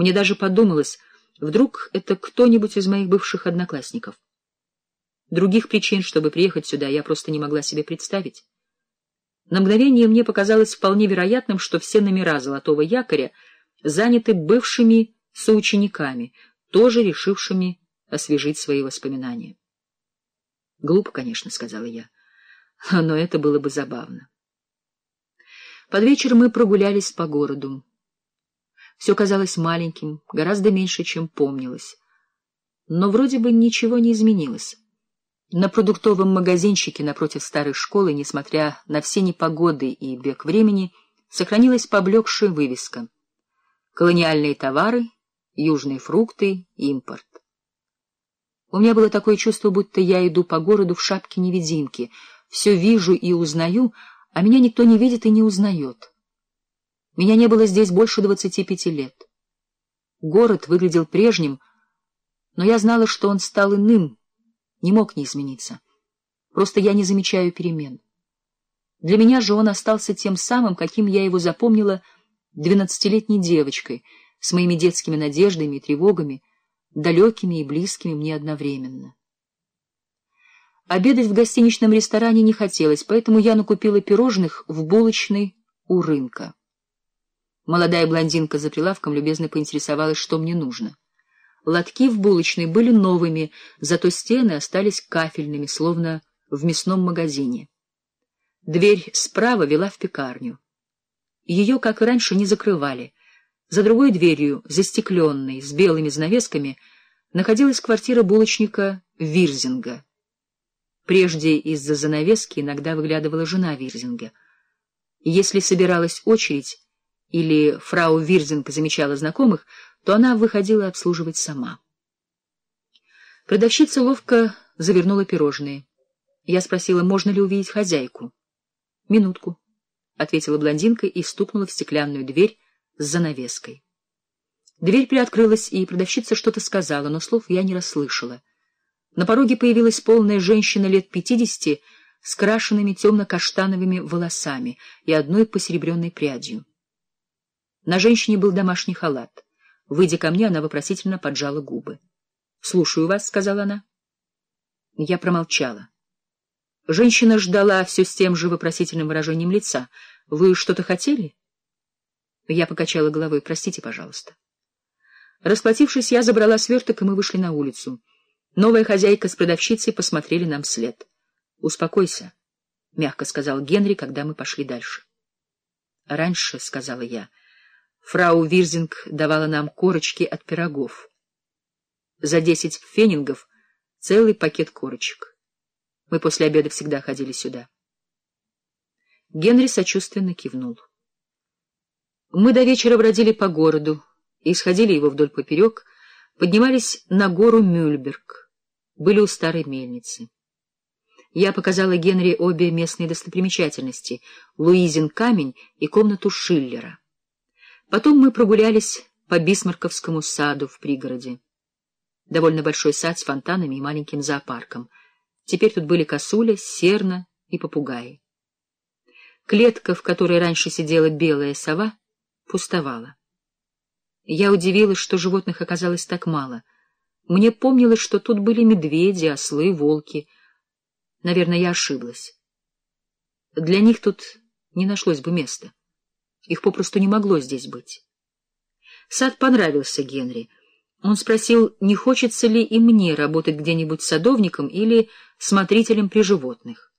Мне даже подумалось, вдруг это кто-нибудь из моих бывших одноклассников. Других причин, чтобы приехать сюда, я просто не могла себе представить. На мгновение мне показалось вполне вероятным, что все номера «Золотого якоря» заняты бывшими соучениками, тоже решившими освежить свои воспоминания. Глупо, конечно, — сказала я, — но это было бы забавно. Под вечер мы прогулялись по городу. Все казалось маленьким, гораздо меньше, чем помнилось. Но вроде бы ничего не изменилось. На продуктовом магазинчике напротив старой школы, несмотря на все непогоды и бег времени, сохранилась поблекшая вывеска. Колониальные товары, южные фрукты, импорт. У меня было такое чувство, будто я иду по городу в шапке-невидимки, все вижу и узнаю, а меня никто не видит и не узнает. Меня не было здесь больше двадцати пяти лет. Город выглядел прежним, но я знала, что он стал иным, не мог не измениться. Просто я не замечаю перемен. Для меня же он остался тем самым, каким я его запомнила двенадцатилетней девочкой, с моими детскими надеждами и тревогами, далекими и близкими мне одновременно. Обедать в гостиничном ресторане не хотелось, поэтому я накупила пирожных в булочной у рынка. Молодая блондинка за прилавком любезно поинтересовалась, что мне нужно. Лотки в булочной были новыми, зато стены остались кафельными, словно в мясном магазине. Дверь справа вела в пекарню. Ее, как и раньше, не закрывали. За другой дверью, застекленной, с белыми занавесками, находилась квартира булочника Вирзинга. Прежде из-за занавески иногда выглядывала жена Вирзинга. Если собиралась очередь или фрау Вирзинг замечала знакомых, то она выходила обслуживать сама. Продавщица ловко завернула пирожные. Я спросила, можно ли увидеть хозяйку. — Минутку, — ответила блондинка и стукнула в стеклянную дверь с занавеской. Дверь приоткрылась, и продавщица что-то сказала, но слов я не расслышала. На пороге появилась полная женщина лет пятидесяти с крашенными темно-каштановыми волосами и одной посеребренной прядью. На женщине был домашний халат. Выйдя ко мне, она вопросительно поджала губы. — Слушаю вас, — сказала она. Я промолчала. Женщина ждала все с тем же вопросительным выражением лица. — Вы что-то хотели? Я покачала головой. — Простите, пожалуйста. Расплатившись, я забрала сверток, и мы вышли на улицу. Новая хозяйка с продавщицей посмотрели нам вслед. — Успокойся, — мягко сказал Генри, когда мы пошли дальше. — Раньше, — сказала я, — фрау Вирзинг давала нам корочки от пирогов. За десять фенингов целый пакет корочек. Мы после обеда всегда ходили сюда. Генри сочувственно кивнул. Мы до вечера бродили по городу и сходили его вдоль поперек, поднимались на гору Мюльберг, были у старой мельницы. Я показала Генри обе местные достопримечательности — Луизин камень и комнату Шиллера. Потом мы прогулялись по Бисмарковскому саду в пригороде. Довольно большой сад с фонтанами и маленьким зоопарком. Теперь тут были косуля, серна и попугаи. Клетка, в которой раньше сидела белая сова, пустовала. Я удивилась, что животных оказалось так мало. Мне помнилось, что тут были медведи, ослы, волки. Наверное, я ошиблась. Для них тут не нашлось бы места. Их попросту не могло здесь быть. Сад понравился Генри. Он спросил, не хочется ли и мне работать где-нибудь садовником или смотрителем при животных.